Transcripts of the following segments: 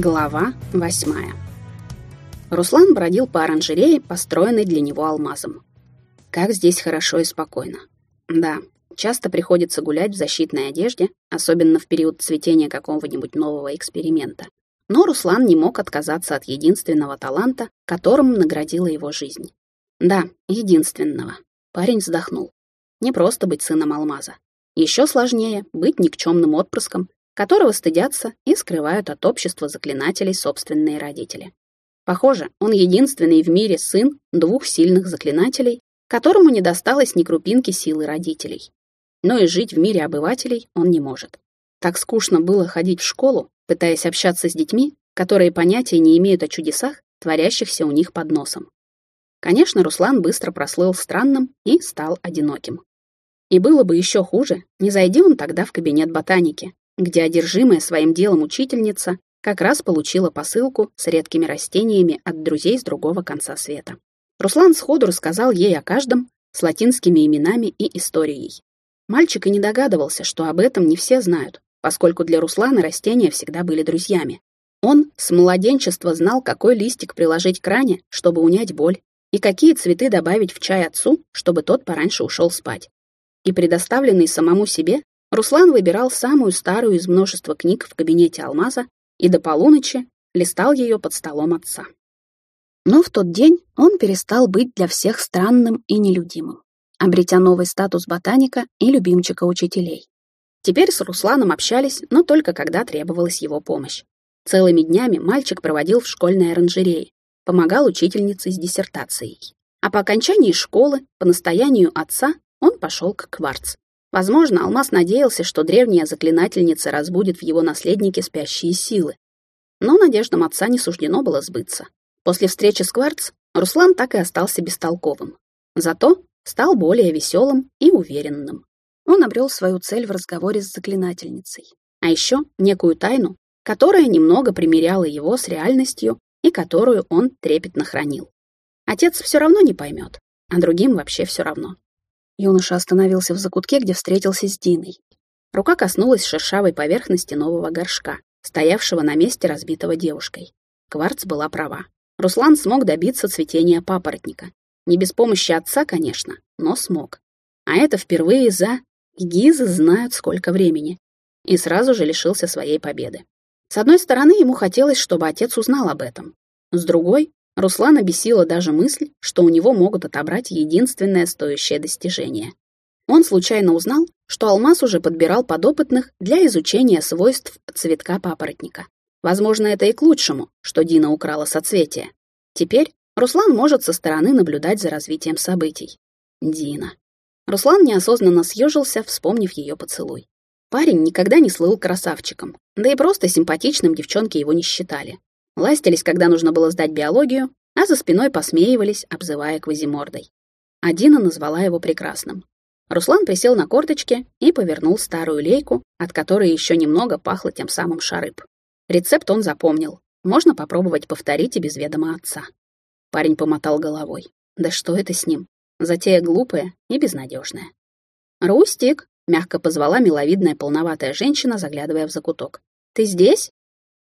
Глава восьмая. Руслан бродил по оранжерее, построенной для него алмазом. Как здесь хорошо и спокойно. Да, часто приходится гулять в защитной одежде, особенно в период цветения какого-нибудь нового эксперимента. Но Руслан не мог отказаться от единственного таланта, которым наградила его жизнь. Да, единственного. Парень вздохнул. Не просто быть сыном алмаза. Еще сложнее быть никчемным отпрыском, которого стыдятся и скрывают от общества заклинателей собственные родители. Похоже, он единственный в мире сын двух сильных заклинателей, которому не досталось ни крупинки силы родителей. Но и жить в мире обывателей он не может. Так скучно было ходить в школу, пытаясь общаться с детьми, которые понятия не имеют о чудесах, творящихся у них под носом. Конечно, Руслан быстро прослыл странным и стал одиноким. И было бы еще хуже, не зайди он тогда в кабинет ботаники, где одержимая своим делом учительница как раз получила посылку с редкими растениями от друзей с другого конца света. Руслан сходу рассказал ей о каждом с латинскими именами и историей. Мальчик и не догадывался, что об этом не все знают, поскольку для Руслана растения всегда были друзьями. Он с младенчества знал, какой листик приложить к ране, чтобы унять боль, и какие цветы добавить в чай отцу, чтобы тот пораньше ушел спать. И предоставленный самому себе, Руслан выбирал самую старую из множества книг в кабинете Алмаза и до полуночи листал ее под столом отца. Но в тот день он перестал быть для всех странным и нелюдимым, обретя новый статус ботаника и любимчика учителей. Теперь с Русланом общались, но только когда требовалась его помощь. Целыми днями мальчик проводил в школьной оранжерее, помогал учительнице с диссертацией. А по окончании школы, по настоянию отца, он пошел к Кварц, Возможно, Алмаз надеялся, что древняя заклинательница разбудит в его наследнике спящие силы. Но надеждам отца не суждено было сбыться. После встречи с Кварц Руслан так и остался бестолковым. Зато стал более веселым и уверенным. Он обрел свою цель в разговоре с заклинательницей. А еще некую тайну, которая немного примеряла его с реальностью и которую он трепетно хранил. Отец все равно не поймет, а другим вообще все равно. Юноша остановился в закутке, где встретился с Диной. Рука коснулась шершавой поверхности нового горшка, стоявшего на месте разбитого девушкой. Кварц была права. Руслан смог добиться цветения папоротника. Не без помощи отца, конечно, но смог. А это впервые за... Гизы знают, сколько времени. И сразу же лишился своей победы. С одной стороны, ему хотелось, чтобы отец узнал об этом. С другой, Руслана бесила даже мысль, что у него могут отобрать единственное стоящее достижение. Он случайно узнал, что Алмаз уже подбирал подопытных для изучения свойств цветка папоротника. Возможно, это и к лучшему, что Дина украла соцветие. Теперь Руслан может со стороны наблюдать за развитием событий. Дина. Руслан неосознанно съежился, вспомнив ее поцелуй. Парень никогда не слыл красавчиком, да и просто симпатичным девчонки его не считали ластились, когда нужно было сдать биологию, а за спиной посмеивались, обзывая квазимордой. Адина назвала его прекрасным. Руслан присел на корточки и повернул старую лейку, от которой еще немного пахло тем самым шарыб. Рецепт он запомнил. Можно попробовать повторить и без ведома отца. Парень помотал головой. Да что это с ним? Затея глупая и безнадежная. «Рустик!» — мягко позвала миловидная полноватая женщина, заглядывая в закуток. «Ты здесь?»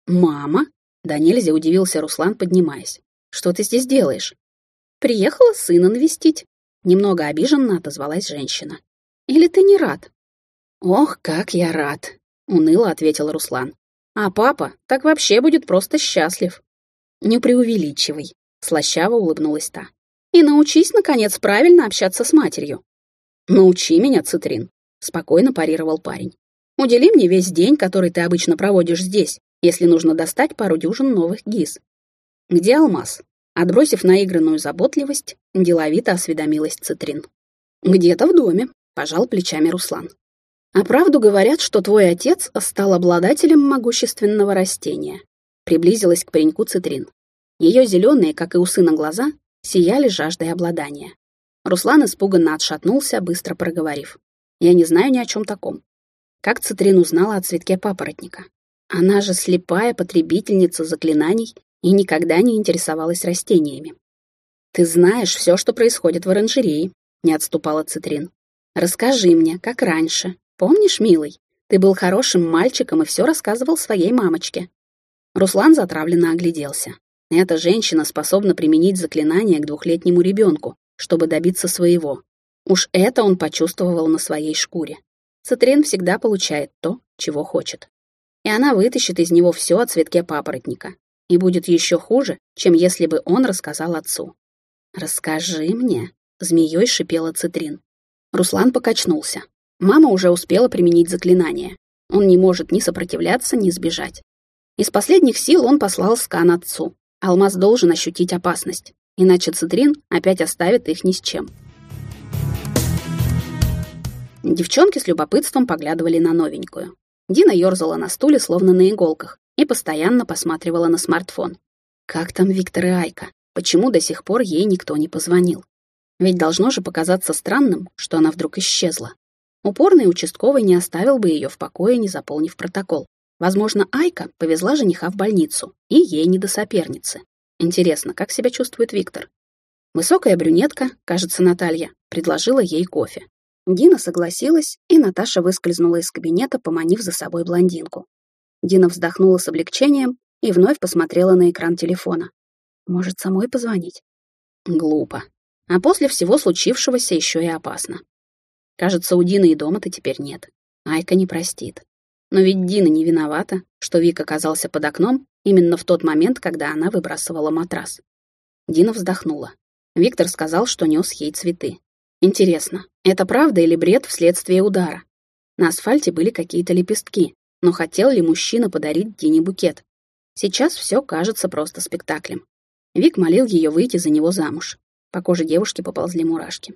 «Мама!» Да нельзя удивился Руслан, поднимаясь. «Что ты здесь делаешь?» «Приехала сына навестить», — немного обиженно отозвалась женщина. «Или ты не рад?» «Ох, как я рад», — уныло ответил Руслан. «А папа так вообще будет просто счастлив». «Не преувеличивай», — слащаво улыбнулась та. «И научись, наконец, правильно общаться с матерью». «Научи меня, Цитрин», — спокойно парировал парень. «Удели мне весь день, который ты обычно проводишь здесь, если нужно достать пару дюжин новых гиз. Где алмаз? Отбросив наигранную заботливость, деловито осведомилась Цитрин. Где-то в доме, пожал плечами Руслан. А правду говорят, что твой отец стал обладателем могущественного растения. Приблизилась к пареньку Цитрин. Ее зеленые, как и у сына глаза, сияли жаждой обладания. Руслан испуганно отшатнулся, быстро проговорив. «Я не знаю ни о чем таком». Как Цитрин узнала о цветке папоротника? Она же слепая потребительница заклинаний и никогда не интересовалась растениями. «Ты знаешь все, что происходит в оранжерее», — не отступала Цитрин. «Расскажи мне, как раньше. Помнишь, милый? Ты был хорошим мальчиком и все рассказывал своей мамочке». Руслан затравленно огляделся. Эта женщина способна применить заклинание к двухлетнему ребенку, чтобы добиться своего. Уж это он почувствовал на своей шкуре. Цитрин всегда получает то, чего хочет. И она вытащит из него все о цветке папоротника. И будет еще хуже, чем если бы он рассказал отцу. «Расскажи мне», — змеей шипела Цитрин. Руслан покачнулся. Мама уже успела применить заклинание. Он не может ни сопротивляться, ни сбежать. Из последних сил он послал скан отцу. Алмаз должен ощутить опасность, иначе Цитрин опять оставит их ни с чем. Девчонки с любопытством поглядывали на новенькую. Дина ёрзала на стуле, словно на иголках, и постоянно посматривала на смартфон. Как там Виктор и Айка? Почему до сих пор ей никто не позвонил? Ведь должно же показаться странным, что она вдруг исчезла. Упорный участковый не оставил бы ее в покое, не заполнив протокол. Возможно, Айка повезла жениха в больницу, и ей не до соперницы. Интересно, как себя чувствует Виктор? Высокая брюнетка, кажется, Наталья, предложила ей кофе. Дина согласилась, и Наташа выскользнула из кабинета, поманив за собой блондинку. Дина вздохнула с облегчением и вновь посмотрела на экран телефона. Может, самой позвонить? Глупо. А после всего случившегося еще и опасно. Кажется, у Дины и дома-то теперь нет. Айка не простит. Но ведь Дина не виновата, что Вик оказался под окном именно в тот момент, когда она выбрасывала матрас. Дина вздохнула. Виктор сказал, что нес ей цветы. Интересно, это правда или бред вследствие удара? На асфальте были какие-то лепестки, но хотел ли мужчина подарить Дине букет? Сейчас все кажется просто спектаклем. Вик молил ее выйти за него замуж. По коже девушки поползли мурашки.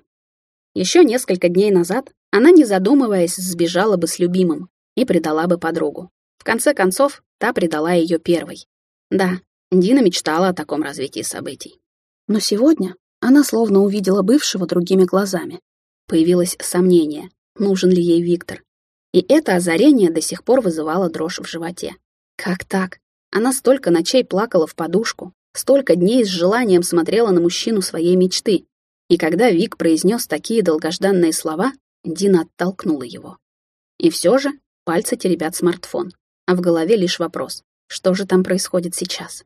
Еще несколько дней назад она, не задумываясь, сбежала бы с любимым, и предала бы подругу. В конце концов, та предала ее первой. Да, Дина мечтала о таком развитии событий. Но сегодня она словно увидела бывшего другими глазами. Появилось сомнение, нужен ли ей Виктор. И это озарение до сих пор вызывало дрожь в животе. Как так? Она столько ночей плакала в подушку, столько дней с желанием смотрела на мужчину своей мечты. И когда Вик произнес такие долгожданные слова, Дина оттолкнула его. И все же Пальцы теребят смартфон, а в голове лишь вопрос, что же там происходит сейчас?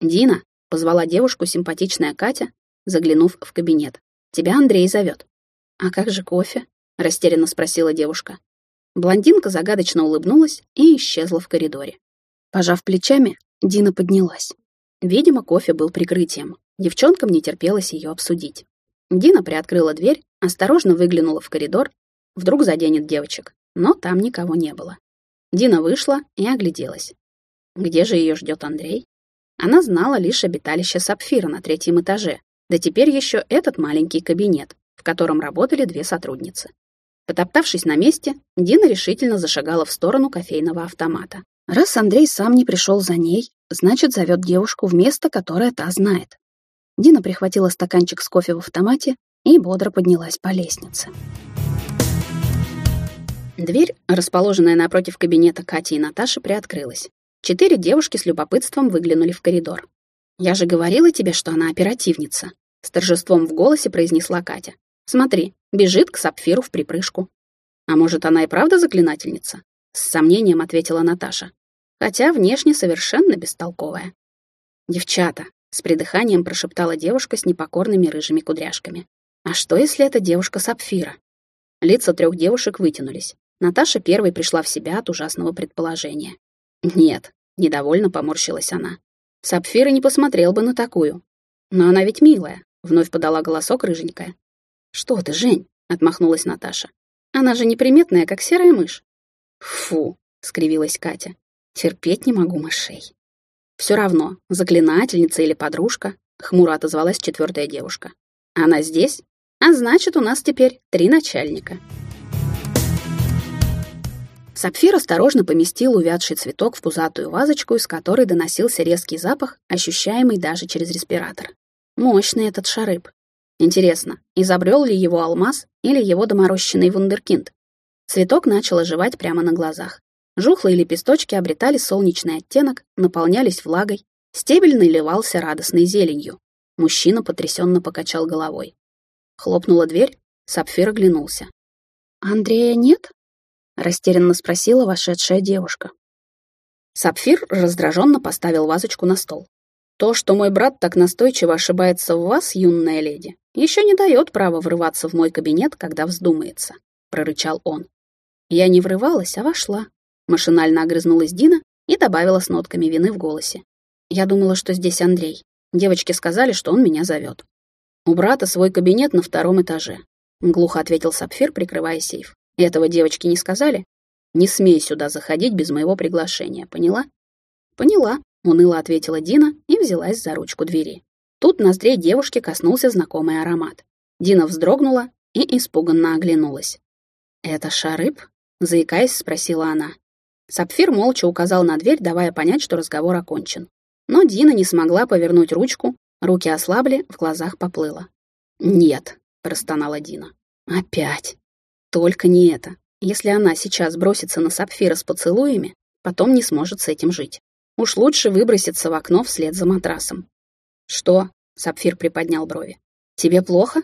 «Дина», — позвала девушку симпатичная Катя, заглянув в кабинет. «Тебя Андрей зовет». «А как же кофе?» — растерянно спросила девушка. Блондинка загадочно улыбнулась и исчезла в коридоре. Пожав плечами, Дина поднялась. Видимо, кофе был прикрытием. Девчонкам не терпелось ее обсудить. Дина приоткрыла дверь, осторожно выглянула в коридор. Вдруг заденет девочек но там никого не было. Дина вышла и огляделась. Где же ее ждет Андрей? Она знала лишь обиталище Сапфира на третьем этаже, да теперь еще этот маленький кабинет, в котором работали две сотрудницы. Потоптавшись на месте, Дина решительно зашагала в сторону кофейного автомата. Раз Андрей сам не пришел за ней, значит, зовет девушку в место, которое та знает. Дина прихватила стаканчик с кофе в автомате и бодро поднялась по лестнице. Дверь, расположенная напротив кабинета Кати и Наташи, приоткрылась. Четыре девушки с любопытством выглянули в коридор. «Я же говорила тебе, что она оперативница», — с торжеством в голосе произнесла Катя. «Смотри, бежит к сапфиру в припрыжку». «А может, она и правда заклинательница?» — с сомнением ответила Наташа. Хотя внешне совершенно бестолковая. «Девчата», — с придыханием прошептала девушка с непокорными рыжими кудряшками. «А что, если это девушка сапфира?» Лица трех девушек вытянулись. Наташа первой пришла в себя от ужасного предположения. «Нет», — недовольно поморщилась она. «Сапфира не посмотрел бы на такую. Но она ведь милая», — вновь подала голосок рыженькая. «Что ты, Жень?» — отмахнулась Наташа. «Она же неприметная, как серая мышь». «Фу», — скривилась Катя. «Терпеть не могу мышей». «Все равно, заклинательница или подружка», — хмуро отозвалась четвертая девушка. «Она здесь? А значит, у нас теперь три начальника». Сапфир осторожно поместил увядший цветок в пузатую вазочку, из которой доносился резкий запах, ощущаемый даже через респиратор. Мощный этот шарыб. Интересно, изобрел ли его алмаз или его доморощенный вундеркинд? Цветок начал оживать прямо на глазах. Жухлые лепесточки обретали солнечный оттенок, наполнялись влагой. Стебель наливался радостной зеленью. Мужчина потрясенно покачал головой. Хлопнула дверь, Сапфир оглянулся. «Андрея нет?» растерянно спросила вошедшая девушка. Сапфир раздраженно поставил вазочку на стол. То, что мой брат так настойчиво ошибается в вас, юная леди, еще не дает права врываться в мой кабинет, когда вздумается, прорычал он. Я не врывалась, а вошла. Машинально огрызнулась Дина и добавила с нотками вины в голосе. Я думала, что здесь Андрей. Девочки сказали, что он меня зовет. У брата свой кабинет на втором этаже. Глухо ответил Сапфир, прикрывая сейф. Этого девочки не сказали? Не смей сюда заходить без моего приглашения, поняла? Поняла, уныло ответила Дина и взялась за ручку двери. Тут ноздрей девушки коснулся знакомый аромат. Дина вздрогнула и испуганно оглянулась. «Это шарыб?» — заикаясь, спросила она. Сапфир молча указал на дверь, давая понять, что разговор окончен. Но Дина не смогла повернуть ручку, руки ослабли, в глазах поплыло. «Нет», — простонала Дина. «Опять. Только не это. Если она сейчас бросится на сапфира с поцелуями, потом не сможет с этим жить. Уж лучше выброситься в окно вслед за матрасом. «Что?» — сапфир приподнял брови. «Тебе плохо?»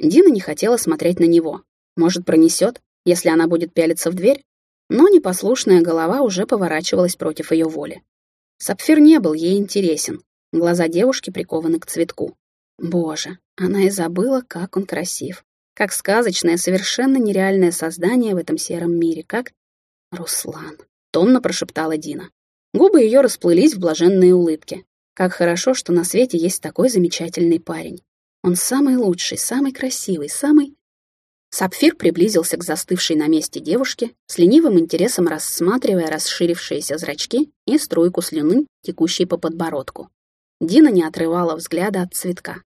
Дина не хотела смотреть на него. Может, пронесет, если она будет пялиться в дверь? Но непослушная голова уже поворачивалась против ее воли. Сапфир не был ей интересен. Глаза девушки прикованы к цветку. Боже, она и забыла, как он красив. Как сказочное, совершенно нереальное создание в этом сером мире, как... «Руслан», — томно прошептала Дина. Губы ее расплылись в блаженные улыбки. Как хорошо, что на свете есть такой замечательный парень. Он самый лучший, самый красивый, самый... Сапфир приблизился к застывшей на месте девушке, с ленивым интересом рассматривая расширившиеся зрачки и струйку слюны, текущей по подбородку. Дина не отрывала взгляда от цветка.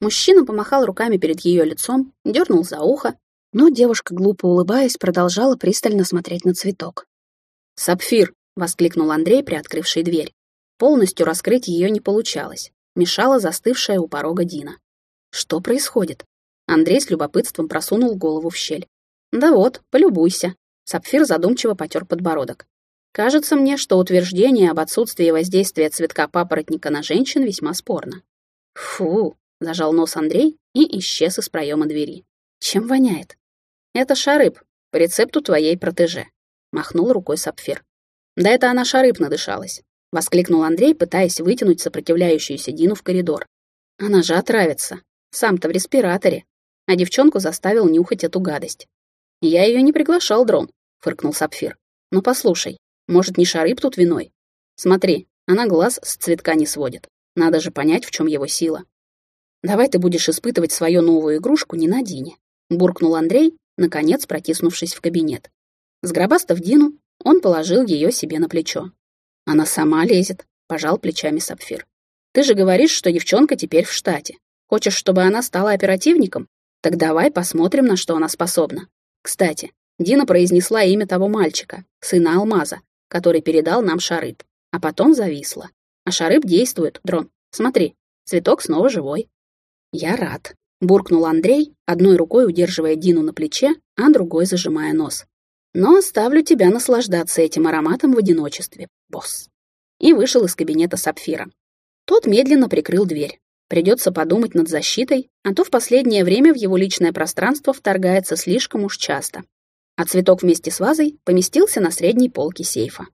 Мужчина помахал руками перед ее лицом, дернул за ухо, но девушка, глупо улыбаясь, продолжала пристально смотреть на цветок. «Сапфир!» — воскликнул Андрей, приоткрывший дверь. Полностью раскрыть ее не получалось. Мешала застывшая у порога Дина. Что происходит? Андрей с любопытством просунул голову в щель. «Да вот, полюбуйся». Сапфир задумчиво потер подбородок. «Кажется мне, что утверждение об отсутствии воздействия цветка папоротника на женщин весьма спорно». «Фу!» — зажал нос Андрей и исчез из проема двери. «Чем воняет?» «Это шарыб, по рецепту твоей протеже», — махнул рукой Сапфир. «Да это она шарыб надышалась», — воскликнул Андрей, пытаясь вытянуть сопротивляющуюся Дину в коридор. «Она же отравится. Сам-то в респираторе. А девчонку заставил нюхать эту гадость». «Я ее не приглашал, Дрон», — фыркнул Сапфир. «Ну послушай, может, не шарыб тут виной? Смотри, она глаз с цветка не сводит. Надо же понять, в чем его сила. Давай ты будешь испытывать свою новую игрушку не на Дине», — буркнул Андрей, наконец протиснувшись в кабинет. Сгробастав Дину, он положил ее себе на плечо. «Она сама лезет», — пожал плечами Сапфир. «Ты же говоришь, что девчонка теперь в штате. Хочешь, чтобы она стала оперативником? Так давай посмотрим, на что она способна. Кстати, Дина произнесла имя того мальчика, сына Алмаза, который передал нам Шарыб, а потом зависла. А Шарыб действует, Дрон. Смотри, цветок снова живой. «Я рад», — буркнул Андрей, одной рукой удерживая Дину на плече, а другой зажимая нос. «Но оставлю тебя наслаждаться этим ароматом в одиночестве, босс». И вышел из кабинета Сапфира. Тот медленно прикрыл дверь. Придется подумать над защитой, а то в последнее время в его личное пространство вторгается слишком уж часто. А цветок вместе с вазой поместился на средней полке сейфа.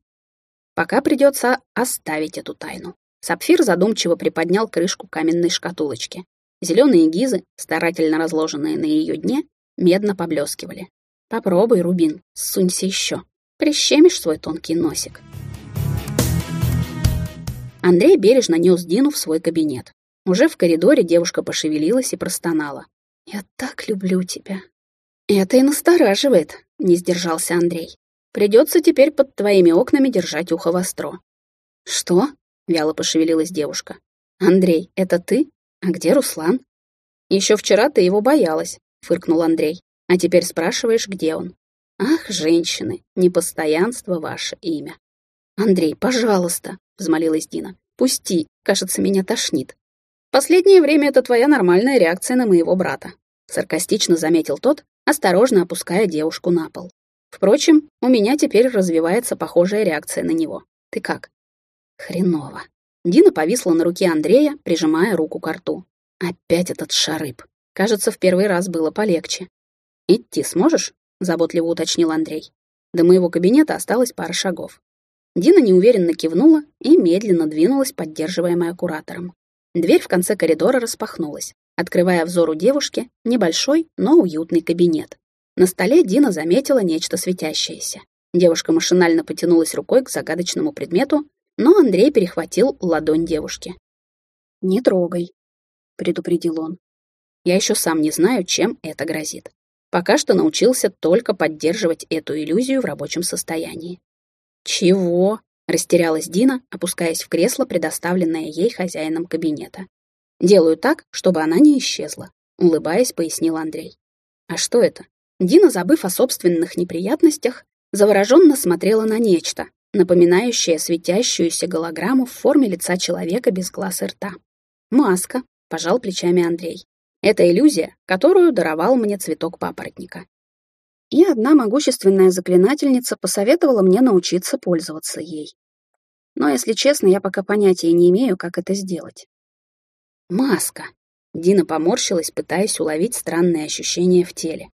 Пока придется оставить эту тайну. Сапфир задумчиво приподнял крышку каменной шкатулочки. Зеленые гизы, старательно разложенные на ее дне, медно поблескивали. Попробуй, Рубин, сунься еще. Прищемишь свой тонкий носик. Андрей бережно нес Дину в свой кабинет. Уже в коридоре девушка пошевелилась и простонала. «Я так люблю тебя». «Это и настораживает», — не сдержался Андрей. «Придется теперь под твоими окнами держать ухо востро». «Что?» — вяло пошевелилась девушка. «Андрей, это ты? «А где Руслан?» «Еще вчера ты его боялась», — фыркнул Андрей. «А теперь спрашиваешь, где он?» «Ах, женщины, непостоянство ваше имя». «Андрей, пожалуйста», — взмолилась Дина. «Пусти, кажется, меня тошнит». «Последнее время это твоя нормальная реакция на моего брата», — саркастично заметил тот, осторожно опуская девушку на пол. «Впрочем, у меня теперь развивается похожая реакция на него. Ты как?» «Хреново», Дина повисла на руке Андрея, прижимая руку к рту. Опять этот шарыб. Кажется, в первый раз было полегче. «Идти сможешь?» — заботливо уточнил Андрей. До моего кабинета осталось пара шагов. Дина неуверенно кивнула и медленно двинулась, поддерживаемая куратором. Дверь в конце коридора распахнулась, открывая взору девушки небольшой, но уютный кабинет. На столе Дина заметила нечто светящееся. Девушка машинально потянулась рукой к загадочному предмету, но Андрей перехватил ладонь девушки. «Не трогай», — предупредил он. «Я еще сам не знаю, чем это грозит. Пока что научился только поддерживать эту иллюзию в рабочем состоянии». «Чего?» — растерялась Дина, опускаясь в кресло, предоставленное ей хозяином кабинета. «Делаю так, чтобы она не исчезла», — улыбаясь, пояснил Андрей. «А что это?» Дина, забыв о собственных неприятностях, завороженно смотрела на нечто, напоминающее светящуюся голограмму в форме лица человека без глаз и рта. «Маска», — пожал плечами Андрей. «Это иллюзия, которую даровал мне цветок папоротника. И одна могущественная заклинательница посоветовала мне научиться пользоваться ей. Но, если честно, я пока понятия не имею, как это сделать. «Маска», — Дина поморщилась, пытаясь уловить странные ощущения в теле.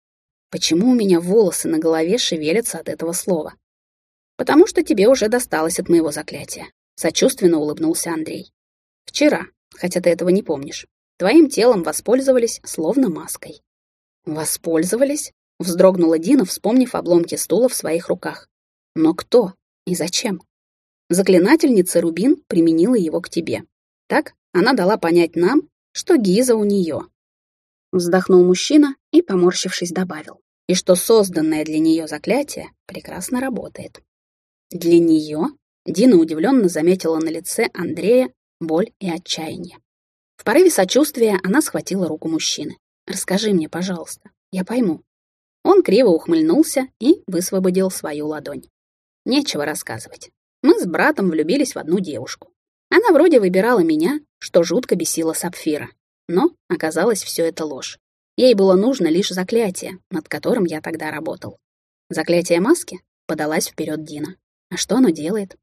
«Почему у меня волосы на голове шевелятся от этого слова?» «Потому что тебе уже досталось от моего заклятия», — сочувственно улыбнулся Андрей. «Вчера, хотя ты этого не помнишь. Твоим телом воспользовались словно маской». «Воспользовались?» — вздрогнула Дина, вспомнив обломки стула в своих руках. «Но кто и зачем?» Заклинательница Рубин применила его к тебе. Так она дала понять нам, что Гиза у нее. Вздохнул мужчина и, поморщившись, добавил. И что созданное для нее заклятие прекрасно работает. Для нее Дина удивленно заметила на лице Андрея боль и отчаяние. В порыве сочувствия она схватила руку мужчины. «Расскажи мне, пожалуйста, я пойму». Он криво ухмыльнулся и высвободил свою ладонь. Нечего рассказывать. Мы с братом влюбились в одну девушку. Она вроде выбирала меня, что жутко бесило Сапфира. Но оказалось все это ложь. Ей было нужно лишь заклятие, над которым я тогда работал. Заклятие маски подалась вперед Дина. А что оно делает?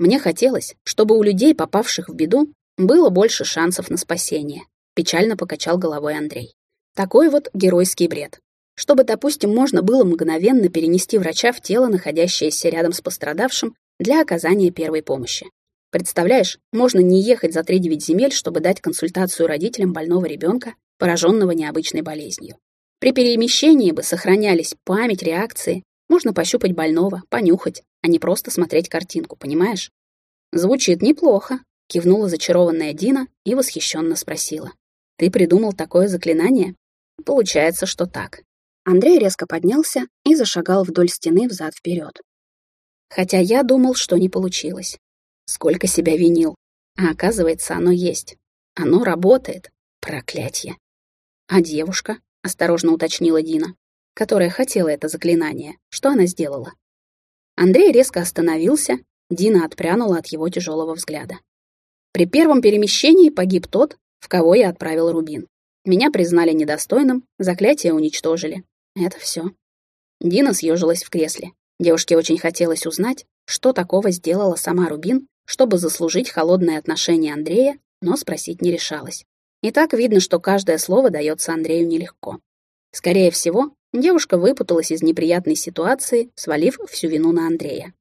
Мне хотелось, чтобы у людей, попавших в беду, было больше шансов на спасение. Печально покачал головой Андрей. Такой вот геройский бред. Чтобы, допустим, можно было мгновенно перенести врача в тело, находящееся рядом с пострадавшим, для оказания первой помощи. Представляешь, можно не ехать за 3-9 земель, чтобы дать консультацию родителям больного ребенка, пораженного необычной болезнью. При перемещении бы сохранялись память, реакции. Можно пощупать больного, понюхать, а не просто смотреть картинку, понимаешь? Звучит неплохо, кивнула зачарованная Дина и восхищенно спросила. Ты придумал такое заклинание? Получается, что так. Андрей резко поднялся и зашагал вдоль стены взад-вперед. Хотя я думал, что не получилось. Сколько себя винил. А оказывается, оно есть. Оно работает. Проклятье. А девушка, осторожно уточнила Дина, которая хотела это заклинание, что она сделала? Андрей резко остановился, Дина отпрянула от его тяжелого взгляда. При первом перемещении погиб тот, в кого я отправил Рубин. Меня признали недостойным, заклятие уничтожили. Это все. Дина съежилась в кресле. Девушке очень хотелось узнать, что такого сделала сама Рубин, чтобы заслужить холодное отношение Андрея, но спросить не решалась. И так видно, что каждое слово дается Андрею нелегко. Скорее всего, девушка выпуталась из неприятной ситуации, свалив всю вину на Андрея.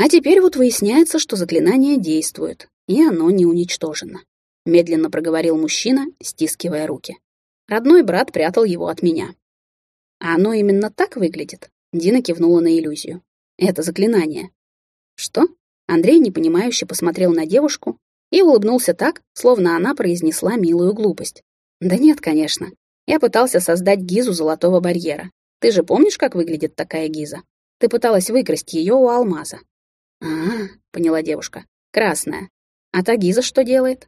А теперь вот выясняется, что заклинание действует, и оно не уничтожено. Медленно проговорил мужчина, стискивая руки. Родной брат прятал его от меня. А оно именно так выглядит? Дина кивнула на иллюзию. Это заклинание. Что? Андрей непонимающе посмотрел на девушку и улыбнулся так, словно она произнесла милую глупость. Да нет, конечно. Я пытался создать гизу золотого барьера. Ты же помнишь, как выглядит такая гиза? Ты пыталась выкрасть ее у алмаза. А, поняла девушка. Красная. А та гиза что делает?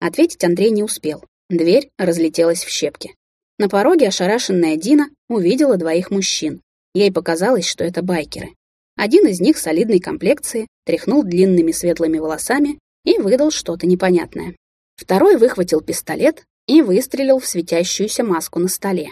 Ответить Андрей не успел. Дверь разлетелась в щепки. На пороге ошарашенная Дина увидела двоих мужчин. Ей показалось, что это байкеры. Один из них солидной комплекции тряхнул длинными светлыми волосами и выдал что-то непонятное. Второй выхватил пистолет и выстрелил в светящуюся маску на столе.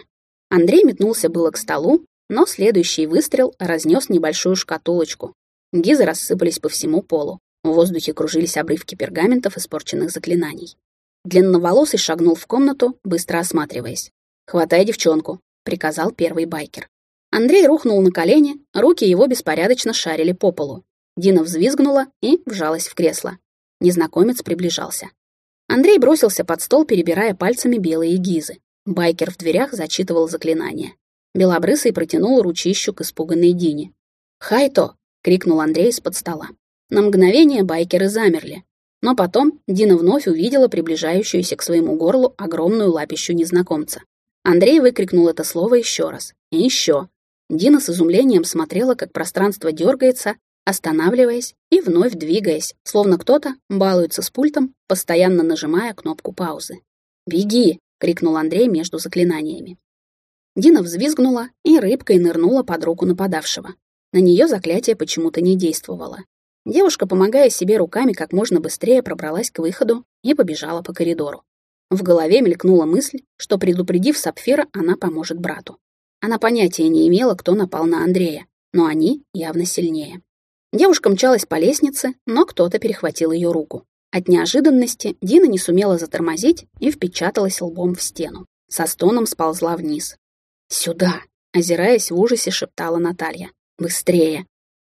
Андрей метнулся было к столу, но следующий выстрел разнес небольшую шкатулочку. Гизы рассыпались по всему полу. В воздухе кружились обрывки пергаментов испорченных заклинаний. Длинноволосый шагнул в комнату, быстро осматриваясь. «Хватай девчонку», — приказал первый байкер. Андрей рухнул на колени, руки его беспорядочно шарили по полу. Дина взвизгнула и вжалась в кресло. Незнакомец приближался. Андрей бросился под стол, перебирая пальцами белые гизы. Байкер в дверях зачитывал заклинание. Белобрысый протянул ручищу к испуганной Дине. «Хайто!» — крикнул Андрей из-под стола. На мгновение байкеры замерли. Но потом Дина вновь увидела приближающуюся к своему горлу огромную лапищу незнакомца. Андрей выкрикнул это слово еще раз. И еще. Дина с изумлением смотрела, как пространство дергается, останавливаясь и вновь двигаясь, словно кто-то балуется с пультом, постоянно нажимая кнопку паузы. «Беги!» — крикнул Андрей между заклинаниями. Дина взвизгнула и рыбкой нырнула под руку нападавшего. На нее заклятие почему-то не действовало. Девушка, помогая себе руками, как можно быстрее пробралась к выходу и побежала по коридору. В голове мелькнула мысль, что, предупредив Сапфира, она поможет брату. Она понятия не имела, кто напал на Андрея, но они явно сильнее. Девушка мчалась по лестнице, но кто-то перехватил ее руку. От неожиданности Дина не сумела затормозить и впечаталась лбом в стену. Со стоном сползла вниз. «Сюда!» — озираясь в ужасе, шептала Наталья. «Быстрее!»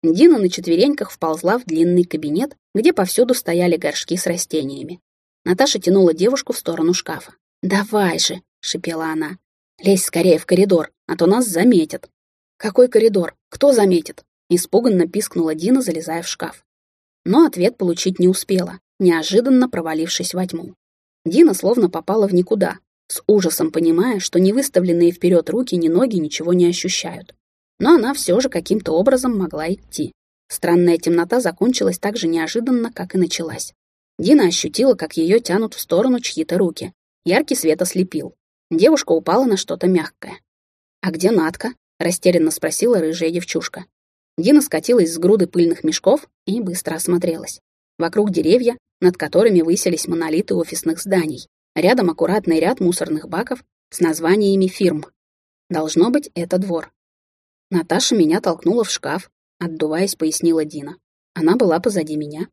Дина на четвереньках вползла в длинный кабинет, где повсюду стояли горшки с растениями. Наташа тянула девушку в сторону шкафа. «Давай же!» — шипела она. «Лезь скорее в коридор, а то нас заметят». «Какой коридор? Кто заметит?» Испуганно пискнула Дина, залезая в шкаф. Но ответ получить не успела, неожиданно провалившись во тьму. Дина словно попала в никуда, с ужасом понимая, что не выставленные вперед руки ни ноги ничего не ощущают. Но она все же каким-то образом могла идти. Странная темнота закончилась так же неожиданно, как и началась. Дина ощутила, как ее тянут в сторону чьи-то руки. Яркий свет ослепил. Девушка упала на что-то мягкое. «А где Натка?» — растерянно спросила рыжая девчушка. Дина скатилась с груды пыльных мешков и быстро осмотрелась. Вокруг деревья, над которыми высились монолиты офисных зданий. Рядом аккуратный ряд мусорных баков с названиями фирм. Должно быть, это двор. Наташа меня толкнула в шкаф, отдуваясь, пояснила Дина. Она была позади меня.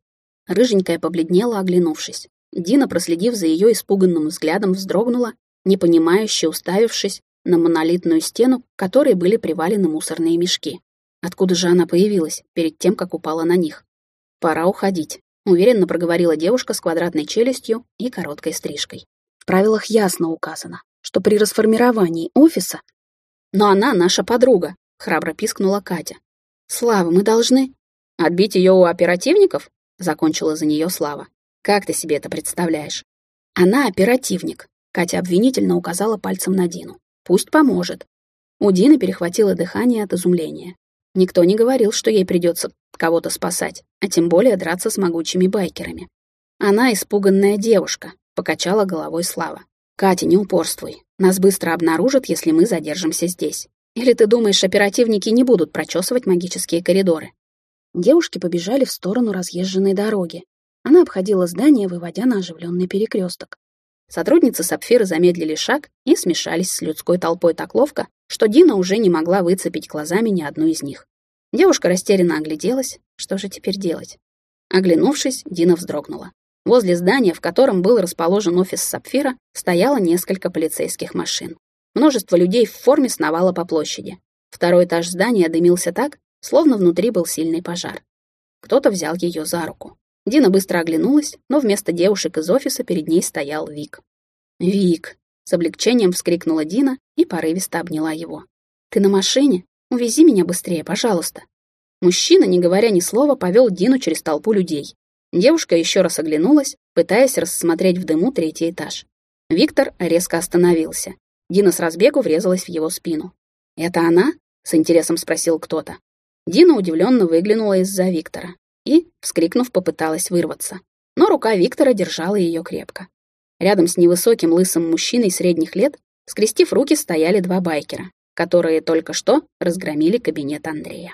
Рыженькая побледнела, оглянувшись. Дина, проследив за ее испуганным взглядом, вздрогнула, непонимающе уставившись на монолитную стену, к которой были привалены мусорные мешки. Откуда же она появилась, перед тем, как упала на них? Пора уходить, уверенно проговорила девушка с квадратной челюстью и короткой стрижкой. В правилах ясно указано, что при расформировании офиса... Но она наша подруга, храбро пискнула Катя. Слава, мы должны... Отбить ее у оперативников? Закончила за нее Слава. Как ты себе это представляешь? Она оперативник. Катя обвинительно указала пальцем на Дину. Пусть поможет. У Дины перехватило дыхание от изумления. Никто не говорил, что ей придется кого-то спасать, а тем более драться с могучими байкерами. Она испуганная девушка, Покачала головой Слава. «Катя, не упорствуй. Нас быстро обнаружат, если мы задержимся здесь. Или ты думаешь, оперативники не будут прочесывать магические коридоры?» Девушки побежали в сторону разъезженной дороги. Она обходила здание, выводя на оживленный перекресток. Сотрудницы Сапфиры замедлили шаг и смешались с людской толпой так ловко, что Дина уже не могла выцепить глазами ни одну из них. Девушка растерянно огляделась. Что же теперь делать? Оглянувшись, Дина вздрогнула. Возле здания, в котором был расположен офис Сапфира, стояло несколько полицейских машин. Множество людей в форме сновало по площади. Второй этаж здания дымился так, словно внутри был сильный пожар. Кто-то взял ее за руку. Дина быстро оглянулась, но вместо девушек из офиса перед ней стоял Вик. «Вик!» — с облегчением вскрикнула Дина и порывисто обняла его. «Ты на машине? Увези меня быстрее, пожалуйста!» Мужчина, не говоря ни слова, повел Дину через толпу людей. Девушка еще раз оглянулась, пытаясь рассмотреть в дыму третий этаж. Виктор резко остановился. Дина с разбегу врезалась в его спину. «Это она?» — с интересом спросил кто-то. Дина удивленно выглянула из-за Виктора и, вскрикнув, попыталась вырваться. Но рука Виктора держала ее крепко. Рядом с невысоким лысым мужчиной средних лет, скрестив руки, стояли два байкера, которые только что разгромили кабинет Андрея.